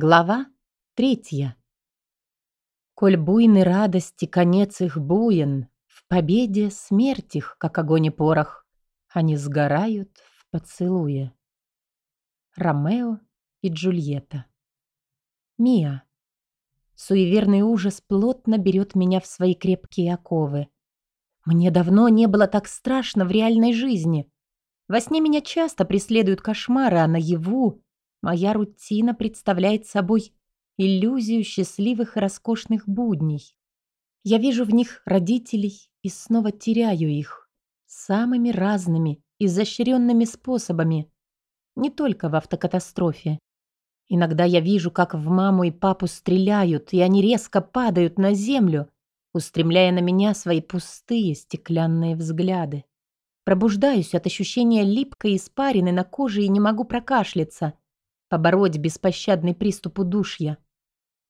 Глава третья. Коль буйны радости, конец их буен, В победе смерть их, как огонь и порох, Они сгорают в поцелуе. Ромео и Джульетта. Мия. Суеверный ужас плотно берет меня в свои крепкие оковы. Мне давно не было так страшно в реальной жизни. Во сне меня часто преследуют кошмары, а наяву Моя рутина представляет собой иллюзию счастливых и роскошных будней. Я вижу в них родителей и снова теряю их. Самыми разными, изощренными способами. Не только в автокатастрофе. Иногда я вижу, как в маму и папу стреляют, и они резко падают на землю, устремляя на меня свои пустые стеклянные взгляды. Пробуждаюсь от ощущения липкой испарины на коже и не могу прокашляться – побороть беспощадный приступ удушья.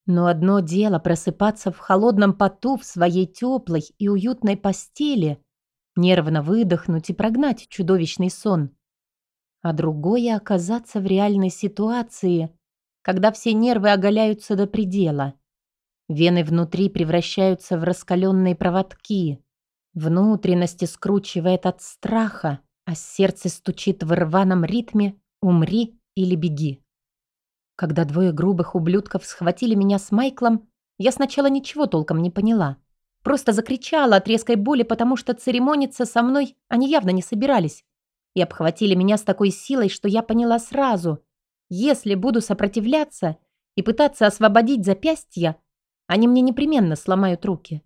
Но одно дело просыпаться в холодном поту в своей теплой и уютной постели, нервно выдохнуть и прогнать чудовищный сон. А другое — оказаться в реальной ситуации, когда все нервы оголяются до предела. Вены внутри превращаются в раскаленные проводки, внутренности скручивает от страха, а сердце стучит в рваном ритме «умри или беги». Когда двое грубых ублюдков схватили меня с Майклом, я сначала ничего толком не поняла. Просто закричала от резкой боли, потому что церемониться со мной они явно не собирались. И обхватили меня с такой силой, что я поняла сразу. Если буду сопротивляться и пытаться освободить запястья, они мне непременно сломают руки.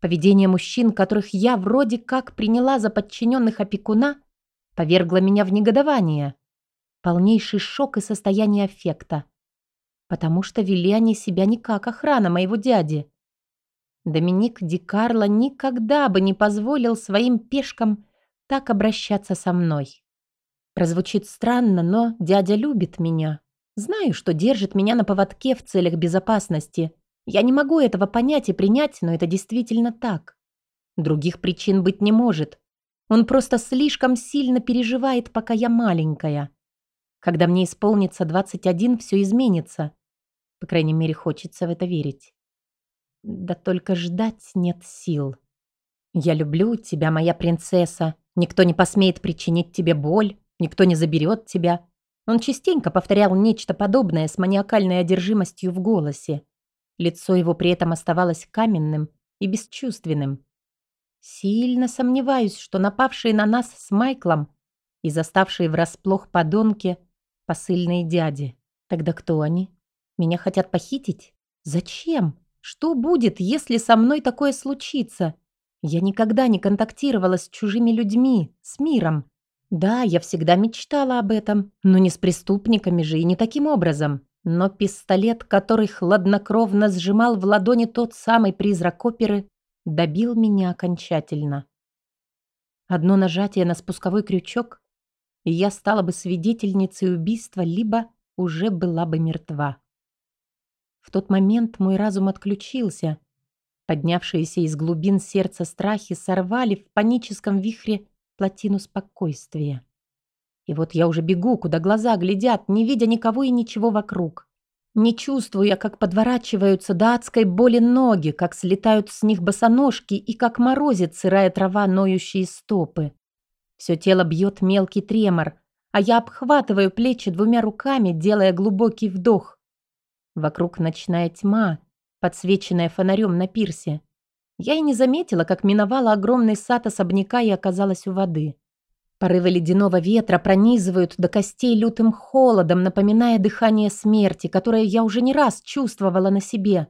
Поведение мужчин, которых я вроде как приняла за подчиненных опекуна, повергло меня в негодование полнейший шок и состояние аффекта. Потому что вели они себя не как охрана моего дяди. Доминик Ди Карло никогда бы не позволил своим пешкам так обращаться со мной. Прозвучит странно, но дядя любит меня. Знаю, что держит меня на поводке в целях безопасности. Я не могу этого понять и принять, но это действительно так. Других причин быть не может. Он просто слишком сильно переживает, пока я маленькая. Когда мне исполнится 21, все изменится. По крайней мере, хочется в это верить. Да только ждать нет сил. Я люблю тебя, моя принцесса. Никто не посмеет причинить тебе боль, никто не заберет тебя. Он частенько повторял нечто подобное с маниакальной одержимостью в голосе. Лицо его при этом оставалось каменным и бесчувственным. Сильно сомневаюсь, что напавшие на нас с Майклом и заставшие врасплох подонки – Посыльные дяди. Тогда кто они? Меня хотят похитить? Зачем? Что будет, если со мной такое случится? Я никогда не контактировала с чужими людьми, с миром. Да, я всегда мечтала об этом, но не с преступниками же и не таким образом. Но пистолет, который хладнокровно сжимал в ладони тот самый призрак оперы, добил меня окончательно. Одно нажатие на спусковой крючок, и я стала бы свидетельницей убийства, либо уже была бы мертва. В тот момент мой разум отключился. Поднявшиеся из глубин сердца страхи сорвали в паническом вихре плотину спокойствия. И вот я уже бегу, куда глаза глядят, не видя никого и ничего вокруг. Не чувствуя, как подворачиваются до адской боли ноги, как слетают с них босоножки и как морозит сырая трава ноющие стопы. Все тело бьет мелкий тремор, а я обхватываю плечи двумя руками, делая глубокий вдох. Вокруг ночная тьма, подсвеченная фонарем на пирсе. Я и не заметила, как миновала огромный сад особняка и оказалась у воды. Порывы ледяного ветра пронизывают до костей лютым холодом, напоминая дыхание смерти, которое я уже не раз чувствовала на себе.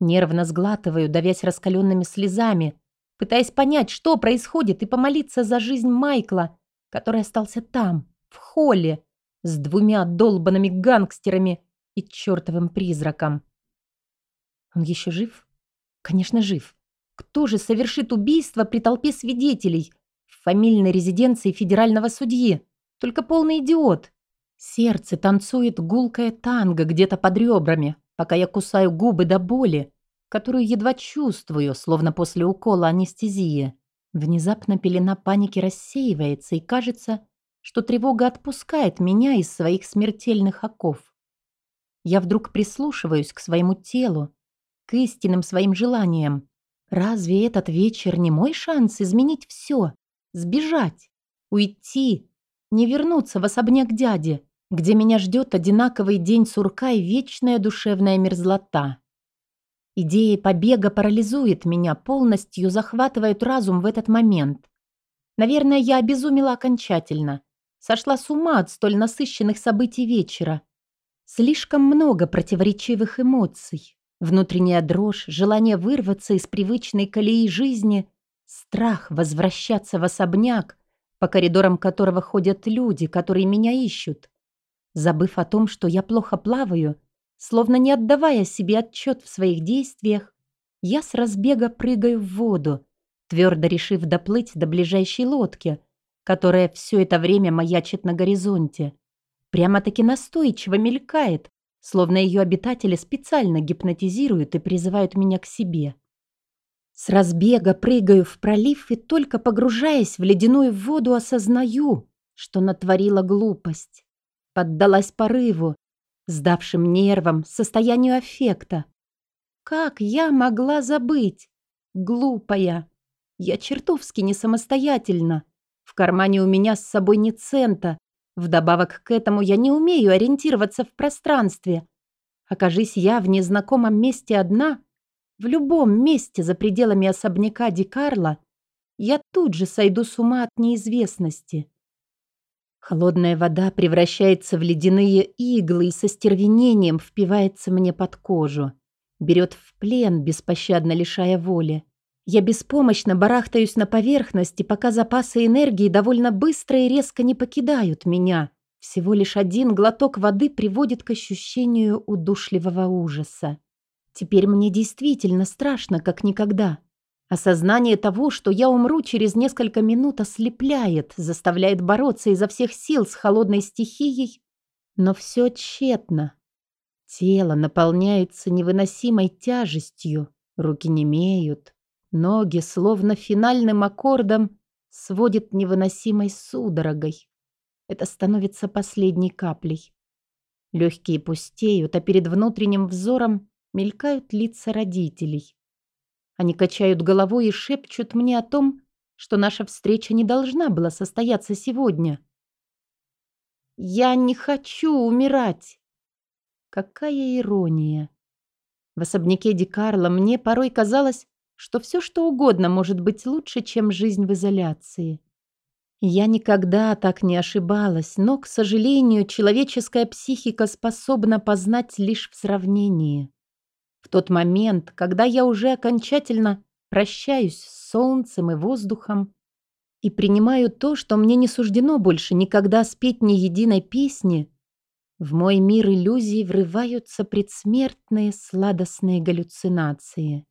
Нервно сглатываю, давясь раскаленными слезами, пытаясь понять, что происходит, и помолиться за жизнь Майкла, который остался там, в холле, с двумя долбанными гангстерами и чертовым призраком. Он еще жив? Конечно, жив. Кто же совершит убийство при толпе свидетелей в фамильной резиденции федерального судьи? Только полный идиот. Сердце танцует гулкое танго где-то под ребрами, пока я кусаю губы до боли, которую едва чувствую, словно после укола анестезии. Внезапно пелена паники рассеивается, и кажется, что тревога отпускает меня из своих смертельных оков. я вдруг прислушиваюсь к своему телу, к истинным своим желаниям. Разве этот вечер не мой шанс изменить все, сбежать, уйти, не вернуться в особняк дяди, где меня ждет одинаковый день сурка и вечная душевная мерзлота? Идея побега парализует меня, полностью захватывает разум в этот момент. Наверное, я обезумела окончательно. Сошла с ума от столь насыщенных событий вечера. Слишком много противоречивых эмоций. Внутренняя дрожь, желание вырваться из привычной колеи жизни, страх возвращаться в особняк, по коридорам которого ходят люди, которые меня ищут. Забыв о том, что я плохо плаваю, словно не отдавая себе отчет в своих действиях, я с разбега прыгаю в воду, твердо решив доплыть до ближайшей лодки, которая все это время маячит на горизонте. Прямо-таки настойчиво мелькает, словно ее обитатели специально гипнотизируют и призывают меня к себе. С разбега прыгаю в пролив и только погружаясь в ледяную воду осознаю, что натворила глупость. Поддалась порыву, сдавшим нервам, состоянию аффекта. Как я могла забыть? Глупая. Я чертовски не самостоятельна. В кармане у меня с собой ни цента, Вдобавок к этому я не умею ориентироваться в пространстве. Окажись я в незнакомом месте одна, в любом месте за пределами особняка Ди Карло, я тут же сойду с ума от неизвестности. Холодная вода превращается в ледяные иглы и со стервенением впивается мне под кожу. Берет в плен, беспощадно лишая воли. Я беспомощно барахтаюсь на поверхности, пока запасы энергии довольно быстро и резко не покидают меня. Всего лишь один глоток воды приводит к ощущению удушливого ужаса. Теперь мне действительно страшно, как никогда. Осознание того, что я умру через несколько минут, ослепляет, заставляет бороться изо всех сил с холодной стихией, но все тщетно. Тело наполняется невыносимой тяжестью, руки немеют, Ноги, словно финальным аккордом, сводит невыносимой судорогой. Это становится последней каплей. Легкие пустеют, а перед внутренним взором мелькают лица родителей. Они качают головой и шепчут мне о том, что наша встреча не должна была состояться сегодня. «Я не хочу умирать!» Какая ирония! В особняке Ди мне порой казалось, что все что угодно может быть лучше, чем жизнь в изоляции. Я никогда так не ошибалась, но, к сожалению, человеческая психика способна познать лишь в сравнении. В тот момент, когда я уже окончательно прощаюсь с солнцем и воздухом и принимаю то, что мне не суждено больше никогда спеть ни единой песни, в мой мир иллюзий врываются предсмертные сладостные галлюцинации.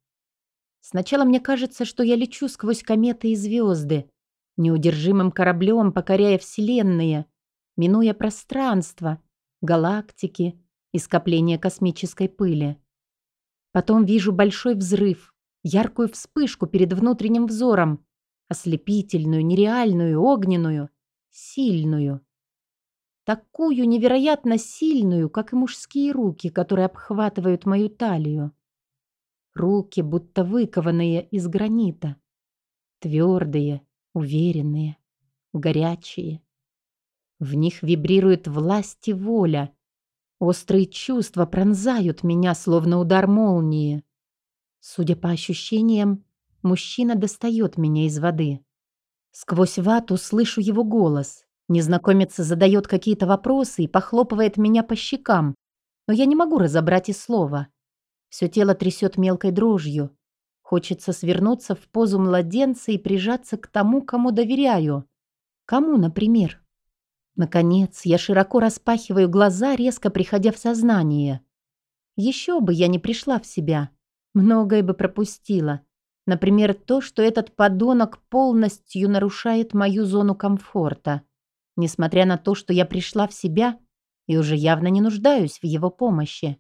Сначала мне кажется, что я лечу сквозь кометы и звезды, неудержимым кораблем покоряя вселенные, минуя пространство, галактики и скопление космической пыли. Потом вижу большой взрыв, яркую вспышку перед внутренним взором, ослепительную, нереальную, огненную, сильную. Такую невероятно сильную, как и мужские руки, которые обхватывают мою талию. Руки, будто выкованные из гранита. Твердые, уверенные, горячие. В них вибрирует власть и воля. Острые чувства пронзают меня, словно удар молнии. Судя по ощущениям, мужчина достает меня из воды. Сквозь вату слышу его голос. Незнакомец задает какие-то вопросы и похлопывает меня по щекам, но я не могу разобрать и слова. Все тело трясет мелкой дрожью. Хочется свернуться в позу младенца и прижаться к тому, кому доверяю. Кому, например? Наконец, я широко распахиваю глаза, резко приходя в сознание. Еще бы я не пришла в себя. Многое бы пропустила. Например, то, что этот подонок полностью нарушает мою зону комфорта. Несмотря на то, что я пришла в себя и уже явно не нуждаюсь в его помощи.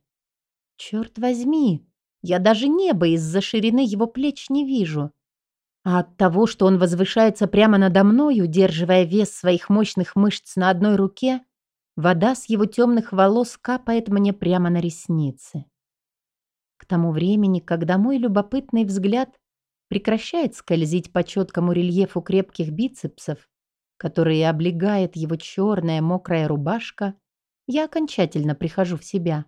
Черт возьми, я даже небо из-за ширины его плеч не вижу. А от того, что он возвышается прямо надо мной, удерживая вес своих мощных мышц на одной руке, Вода с его темных волос капает мне прямо на ресницы. К тому времени, когда мой любопытный взгляд прекращает скользить по четкому рельефу крепких бицепсов, которые облегает его черная мокрая рубашка, я окончательно прихожу в себя.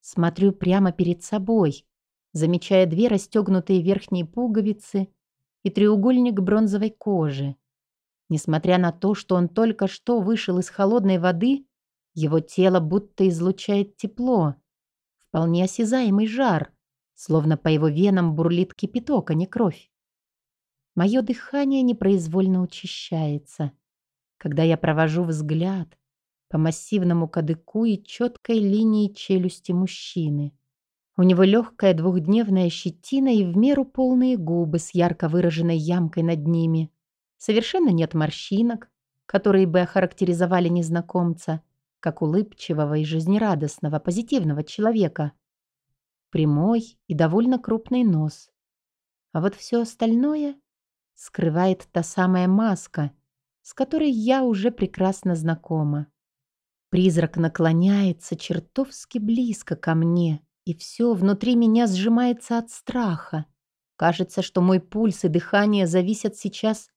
Смотрю прямо перед собой, замечая две расстегнутые верхние пуговицы и треугольник бронзовой кожи. Несмотря на то, что он только что вышел из холодной воды, его тело будто излучает тепло, вполне осязаемый жар, словно по его венам бурлит кипяток, а не кровь. Мое дыхание непроизвольно учащается, когда я провожу взгляд по массивному кадыку и четкой линии челюсти мужчины. У него легкая двухдневная щетина и в меру полные губы с ярко выраженной ямкой над ними. Совершенно нет морщинок, которые бы охарактеризовали незнакомца, как улыбчивого и жизнерадостного, позитивного человека. Прямой и довольно крупный нос. А вот все остальное скрывает та самая маска, с которой я уже прекрасно знакома. Призрак наклоняется чертовски близко ко мне, и все внутри меня сжимается от страха. Кажется, что мой пульс и дыхание зависят сейчас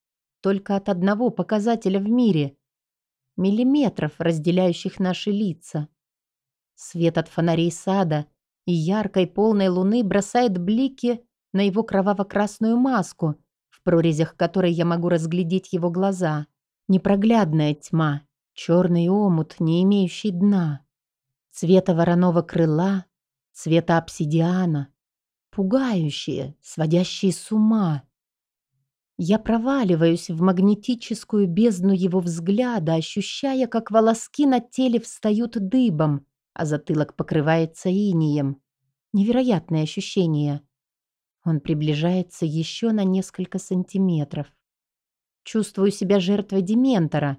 только от одного показателя в мире — миллиметров, разделяющих наши лица. Свет от фонарей сада и яркой полной луны бросает блики на его кроваво-красную маску, в прорезях которой я могу разглядеть его глаза. Непроглядная тьма, черный омут, не имеющий дна. Цвета вороного крыла, цвета обсидиана. Пугающие, сводящие с ума. Я проваливаюсь в магнетическую бездну его взгляда, ощущая, как волоски на теле встают дыбом, а затылок покрывается инием. Невероятное ощущение. Он приближается еще на несколько сантиметров. Чувствую себя жертвой дементора.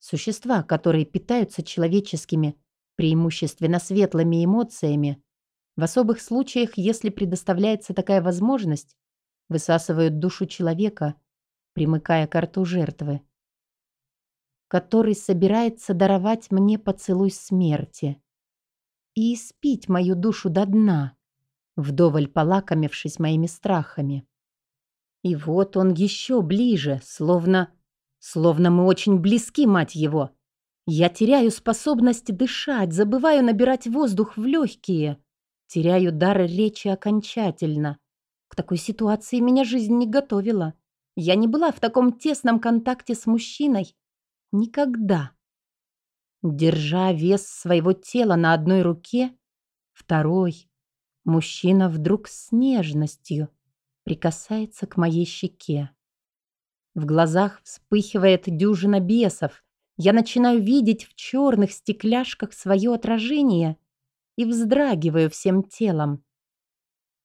Существа, которые питаются человеческими, преимущественно светлыми эмоциями, в особых случаях, если предоставляется такая возможность, высасывают душу человека, примыкая к рту жертвы, который собирается даровать мне поцелуй смерти и испить мою душу до дна, вдоволь полакомившись моими страхами. И вот он еще ближе, словно... Словно мы очень близки, мать его. Я теряю способность дышать, забываю набирать воздух в легкие, теряю дар речи окончательно. К такой ситуации меня жизнь не готовила. Я не была в таком тесном контакте с мужчиной никогда. Держа вес своего тела на одной руке, второй, мужчина вдруг с нежностью прикасается к моей щеке. В глазах вспыхивает дюжина бесов. Я начинаю видеть в черных стекляшках свое отражение и вздрагиваю всем телом.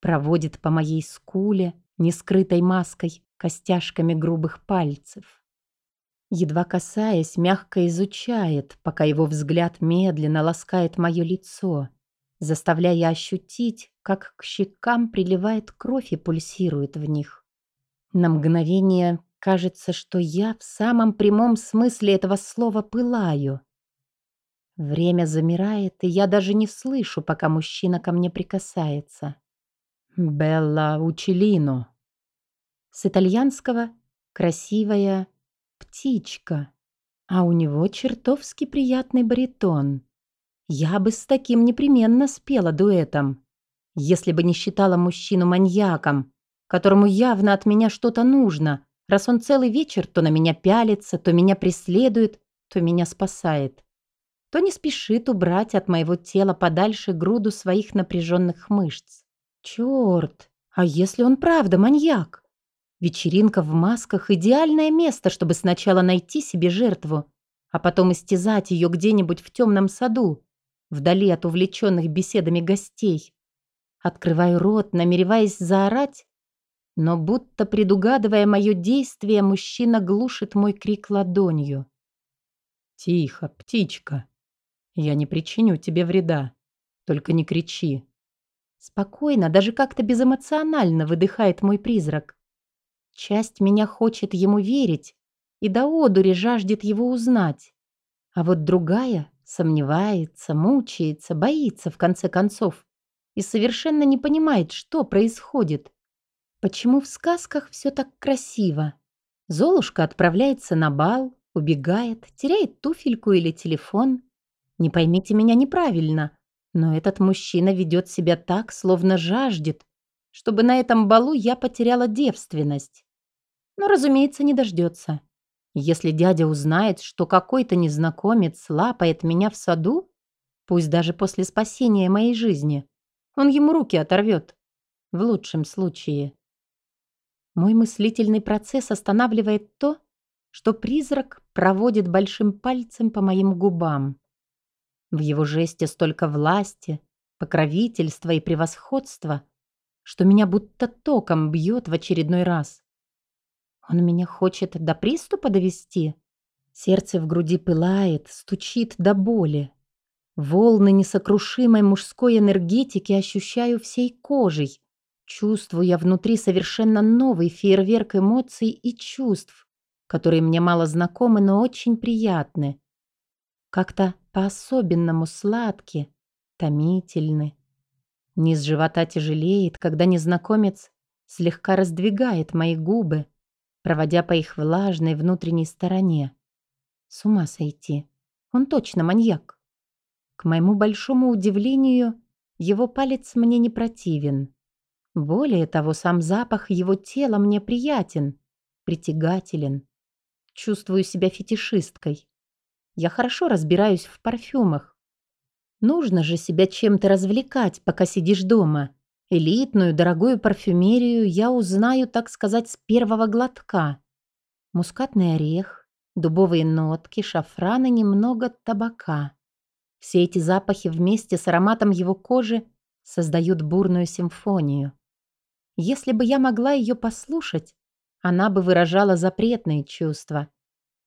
Проводит по моей скуле, не скрытой маской, костяшками грубых пальцев едва касаясь, мягко изучает, пока его взгляд медленно ласкает мое лицо, заставляя ощутить, как к щекам приливает кровь и пульсирует в них. На мгновение кажется, что я в самом прямом смысле этого слова пылаю. Время замирает, и я даже не слышу, пока мужчина ко мне прикасается. «Белла Учелино». С итальянского «красивая», птичка, а у него чертовски приятный баритон. Я бы с таким непременно спела дуэтом, если бы не считала мужчину маньяком, которому явно от меня что-то нужно, раз он целый вечер то на меня пялится, то меня преследует, то меня спасает, то не спешит убрать от моего тела подальше груду своих напряженных мышц. Черт, а если он правда маньяк? Вечеринка в масках – идеальное место, чтобы сначала найти себе жертву, а потом истязать ее где-нибудь в темном саду, вдали от увлеченных беседами гостей. Открываю рот, намереваясь заорать, но будто предугадывая мое действие, мужчина глушит мой крик ладонью. «Тихо, птичка. Я не причиню тебе вреда. Только не кричи». Спокойно, даже как-то безэмоционально выдыхает мой призрак. Часть меня хочет ему верить и до одури жаждет его узнать. А вот другая сомневается, мучается, боится в конце концов и совершенно не понимает, что происходит. Почему в сказках все так красиво? Золушка отправляется на бал, убегает, теряет туфельку или телефон. Не поймите меня неправильно, но этот мужчина ведет себя так, словно жаждет, чтобы на этом балу я потеряла девственность. Но, разумеется, не дождется. Если дядя узнает, что какой-то незнакомец лапает меня в саду, пусть даже после спасения моей жизни, он ему руки оторвет. В лучшем случае. Мой мыслительный процесс останавливает то, что призрак проводит большим пальцем по моим губам. В его жесте столько власти, покровительства и превосходства, что меня будто током бьет в очередной раз. Он меня хочет до приступа довести. Сердце в груди пылает, стучит до боли. Волны несокрушимой мужской энергетики ощущаю всей кожей, чувствуя внутри совершенно новый фейерверк эмоций и чувств, которые мне мало знакомы, но очень приятны. Как-то по-особенному сладки, томительны. Низ живота тяжелеет, когда незнакомец слегка раздвигает мои губы, проводя по их влажной внутренней стороне. С ума сойти. Он точно маньяк. К моему большому удивлению, его палец мне не противен. Более того, сам запах его тела мне приятен, притягателен. Чувствую себя фетишисткой. Я хорошо разбираюсь в парфюмах. Нужно же себя чем-то развлекать, пока сидишь дома. Элитную, дорогую парфюмерию я узнаю, так сказать, с первого глотка. Мускатный орех, дубовые нотки, шафран и немного табака. Все эти запахи вместе с ароматом его кожи создают бурную симфонию. Если бы я могла ее послушать, она бы выражала запретные чувства,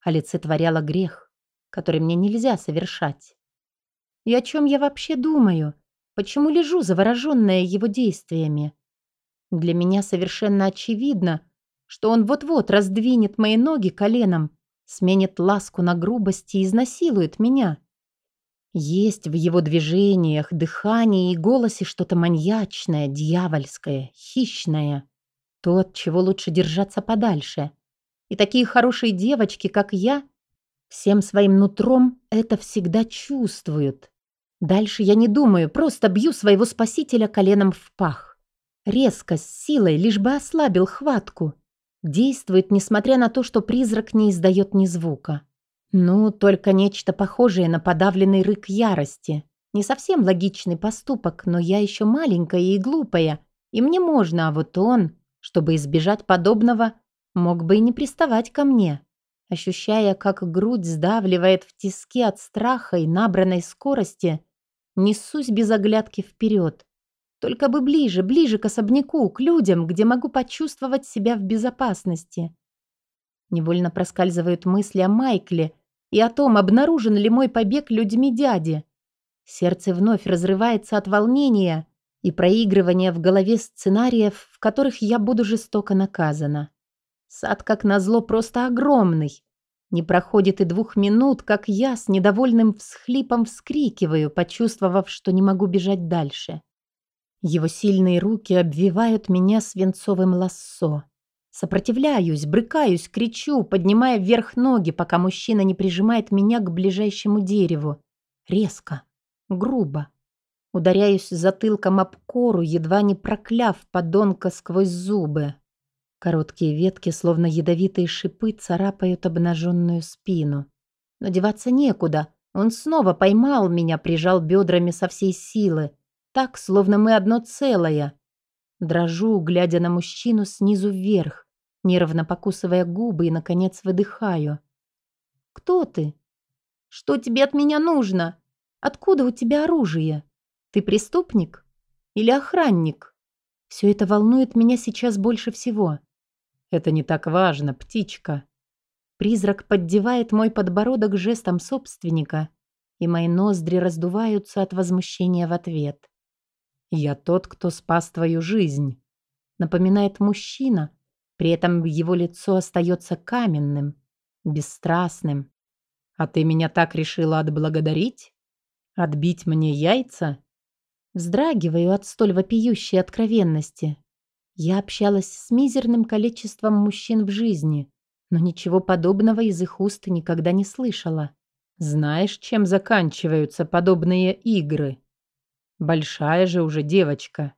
олицетворяла грех, который мне нельзя совершать. И о чем я вообще думаю? Почему лежу завороженная его действиями? Для меня совершенно очевидно, что он вот-вот раздвинет мои ноги коленом, сменит ласку на грубость и изнасилует меня. Есть в его движениях, дыхании и голосе что-то маньячное, дьявольское, хищное. То, от чего лучше держаться подальше. И такие хорошие девочки, как я, всем своим нутром это всегда чувствуют. Дальше я не думаю, просто бью своего спасителя коленом в пах. Резко, с силой, лишь бы ослабил хватку. Действует, несмотря на то, что призрак не издает ни звука. Ну, только нечто похожее на подавленный рык ярости. Не совсем логичный поступок, но я еще маленькая и глупая, и мне можно, а вот он, чтобы избежать подобного, мог бы и не приставать ко мне. Ощущая, как грудь сдавливает в тиски от страха и набранной скорости, несусь без оглядки вперед. Только бы ближе, ближе к особняку, к людям, где могу почувствовать себя в безопасности. Невольно проскальзывают мысли о Майкле и о том, обнаружен ли мой побег людьми дяди. Сердце вновь разрывается от волнения и проигрывания в голове сценариев, в которых я буду жестоко наказана. Сад, как назло, просто огромный. Не проходит и двух минут, как я с недовольным всхлипом вскрикиваю, почувствовав, что не могу бежать дальше. Его сильные руки обвивают меня свинцовым лассо. Сопротивляюсь, брыкаюсь, кричу, поднимая вверх ноги, пока мужчина не прижимает меня к ближайшему дереву. Резко, грубо. Ударяюсь затылком об кору, едва не прокляв подонка сквозь зубы. Короткие ветки, словно ядовитые шипы, царапают обнаженную спину. Но деваться некуда. Он снова поймал меня, прижал бедрами со всей силы. Так, словно мы одно целое. Дрожу, глядя на мужчину снизу вверх нервно покусывая губы и, наконец, выдыхаю. «Кто ты? Что тебе от меня нужно? Откуда у тебя оружие? Ты преступник? Или охранник? Все это волнует меня сейчас больше всего». «Это не так важно, птичка». Призрак поддевает мой подбородок жестом собственника, и мои ноздри раздуваются от возмущения в ответ. «Я тот, кто спас твою жизнь», — напоминает мужчина, при этом его лицо остается каменным, бесстрастным. А ты меня так решила отблагодарить? Отбить мне яйца? Вздрагиваю от столь вопиющей откровенности. Я общалась с мизерным количеством мужчин в жизни, но ничего подобного из их уст никогда не слышала. Знаешь, чем заканчиваются подобные игры? Большая же уже девочка.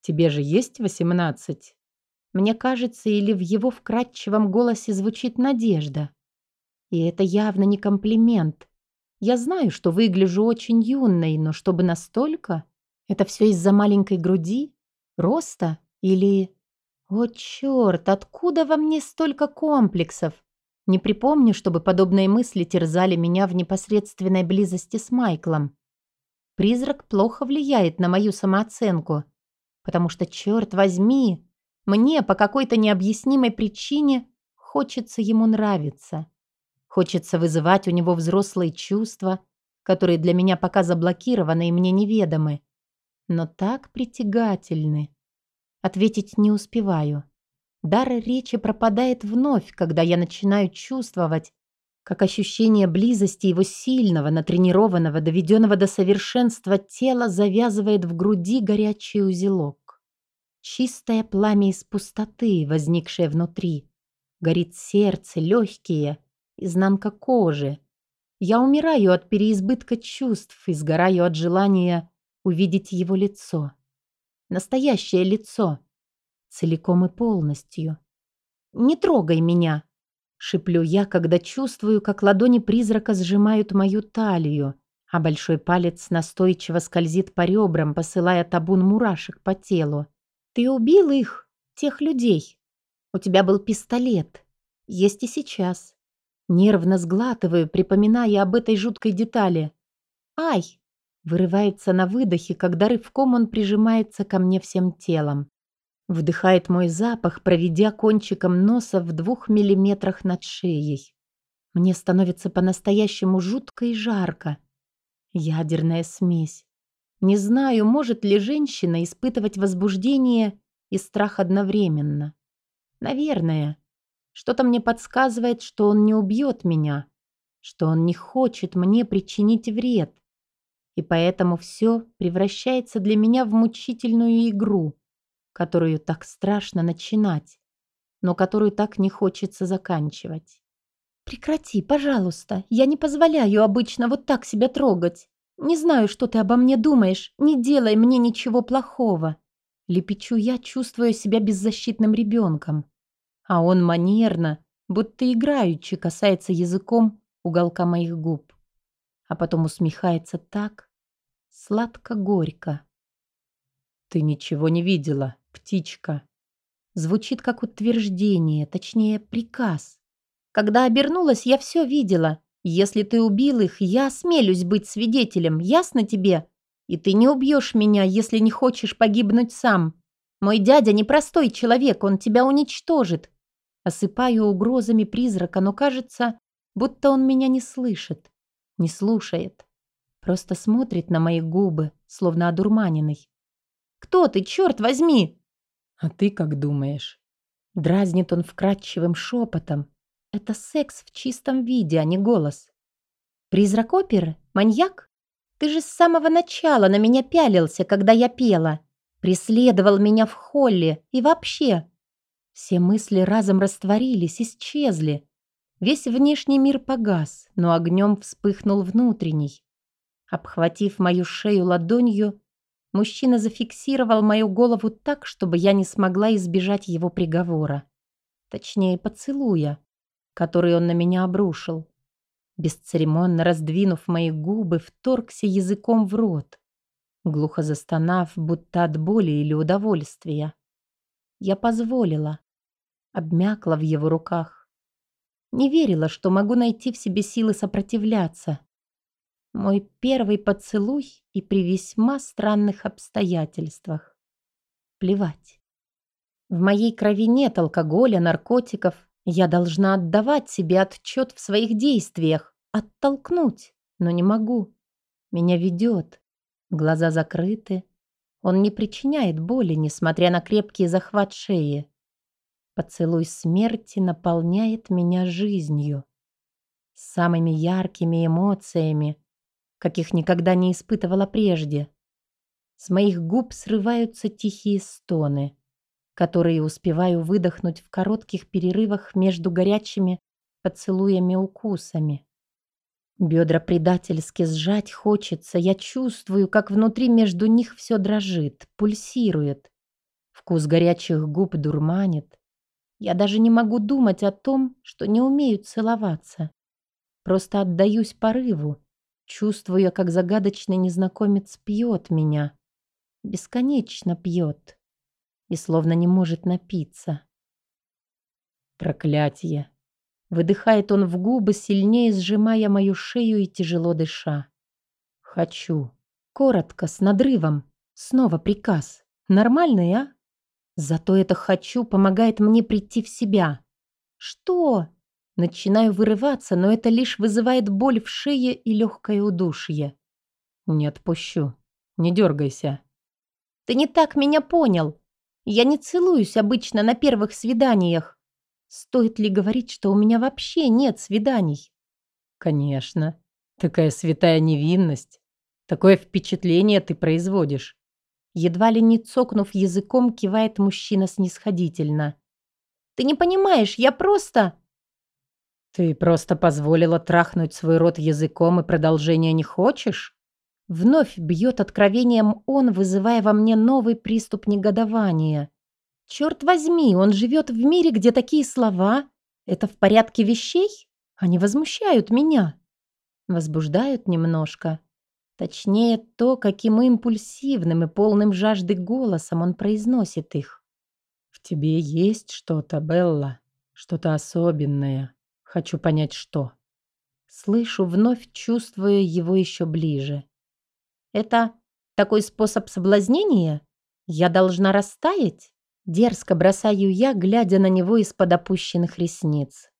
Тебе же есть восемнадцать? Мне кажется, или в его вкрадчивом голосе звучит надежда. И это явно не комплимент. Я знаю, что выгляжу очень юной, но чтобы настолько... Это все из-за маленькой груди? Роста? Или... О, черт, откуда во мне столько комплексов? Не припомню, чтобы подобные мысли терзали меня в непосредственной близости с Майклом. Призрак плохо влияет на мою самооценку, потому что, черт возьми, мне по какой-то необъяснимой причине хочется ему нравиться. Хочется вызывать у него взрослые чувства, которые для меня пока заблокированы и мне неведомы, но так притягательны. Ответить не успеваю. Дар речи пропадает вновь, когда я начинаю чувствовать, как ощущение близости его сильного, натренированного, доведенного до совершенства тела завязывает в груди горячий узелок. Чистое пламя из пустоты, возникшее внутри. Горит сердце, легкие, изнанка кожи. Я умираю от переизбытка чувств и сгораю от желания увидеть его лицо. Настоящее лицо. Целиком и полностью. «Не трогай меня!» Шиплю я, когда чувствую, как ладони призрака сжимают мою талию, а большой палец настойчиво скользит по ребрам, посылая табун мурашек по телу. Ты убил их, тех людей. У тебя был пистолет. Есть и сейчас. Нервно сглатываю, припоминая об этой жуткой детали. Ай! Вырывается на выдохе, когда рывком он прижимается ко мне всем телом. Вдыхает мой запах, проведя кончиком носа в двух миллиметрах над шеей. Мне становится по-настоящему жутко и жарко. Ядерная смесь. Не знаю, может ли женщина испытывать возбуждение и страх одновременно. Наверное. Что-то мне подсказывает, что он не убьет меня, что он не хочет мне причинить вред. И поэтому все превращается для меня в мучительную игру, которую так страшно начинать, но которую так не хочется заканчивать. «Прекрати, пожалуйста. Я не позволяю обычно вот так себя трогать. Не знаю, что ты обо мне думаешь. Не делай мне ничего плохого. Лепечу я, чувствуя себя беззащитным ребенком. А он манерно, будто играючи, касается языком уголка моих губ. А потом усмехается так, сладко-горько. «Ты ничего не видела, птичка?» Звучит как утверждение, точнее, приказ. Когда обернулась, я все видела. Если ты убил их, я осмелюсь быть свидетелем, ясно тебе? И ты не убьешь меня, если не хочешь погибнуть сам. Мой дядя непростой человек, он тебя уничтожит. Осыпаю угрозами призрака, но кажется, будто он меня не слышит, не слушает. Просто смотрит на мои губы, словно одурманенный. «Кто ты, черт возьми?» «А ты как думаешь?» Дразнит он вкрадчивым шепотом, это секс в чистом виде, а не голос. Призрак оперы? Маньяк? Ты же с самого начала на меня пялился, когда я пела. Преследовал меня в холле и вообще. Все мысли разом растворились, исчезли. Весь внешний мир погас, но огнем вспыхнул внутренний. Обхватив мою шею ладонью, мужчина зафиксировал мою голову так, чтобы я не смогла избежать его приговора. Точнее, поцелуя который он на меня обрушил. Бесцеремонно раздвинув мои губы, вторгся языком в рот, глухо застонав, будто от боли или удовольствия. Я позволила, обмякла в его руках. Не верила, что могу найти в себе силы сопротивляться. Мой первый поцелуй и при весьма странных обстоятельствах. Плевать. В моей крови нет алкоголя, наркотиков я должна отдавать себе отчет в своих действиях, оттолкнуть, но не могу. Меня ведет. Глаза закрыты. Он не причиняет боли, несмотря на крепкий захват шеи. Поцелуй смерти наполняет меня жизнью. самыми яркими эмоциями, каких никогда не испытывала прежде. С моих губ срываются тихие стоны, которые успеваю выдохнуть в коротких перерывах между горячими поцелуями-укусами. Бедра предательски сжать хочется. Я чувствую, как внутри между них все дрожит, пульсирует. Вкус горячих губ дурманит. Я даже не могу думать о том, что не умею целоваться. Просто отдаюсь порыву, чувствуя, как загадочный незнакомец пьет меня. Бесконечно пьет. И словно не может напиться. Проклятье. Выдыхает он в губы, сильнее сжимая мою шею и тяжело дыша. Хочу. Коротко, с надрывом. Снова приказ. Нормальный, а? Зато это «хочу» помогает мне прийти в себя. Что? Начинаю вырываться, но это лишь вызывает боль в шее и легкое удушье. Не отпущу. Не дергайся. Ты не так меня понял. Я не целуюсь обычно на первых свиданиях. Стоит ли говорить, что у меня вообще нет свиданий? Конечно. Такая святая невинность. Такое впечатление ты производишь. Едва ли не цокнув языком, кивает мужчина снисходительно. «Ты не понимаешь, я просто...» «Ты просто позволила трахнуть свой рот языком и продолжения не хочешь?» Вновь бьет откровением он, вызывая во мне новый приступ негодования. «Черт возьми, он живет в мире, где такие слова — это в порядке вещей? Они возмущают меня. Возбуждают немножко. Точнее, то, каким импульсивным и полным жажды голосом он произносит их. «В тебе есть что-то, Белла, что-то особенное. Хочу понять, что». Слышу, вновь чувствуя его еще ближе. «Это такой способ соблазнения? Я должна растаять?» Дерзко бросаю я, глядя на него из-под опущенных ресниц.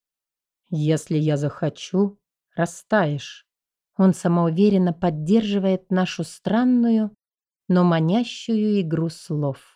«Если я захочу, растаешь». Он самоуверенно поддерживает нашу странную, но манящую игру слов.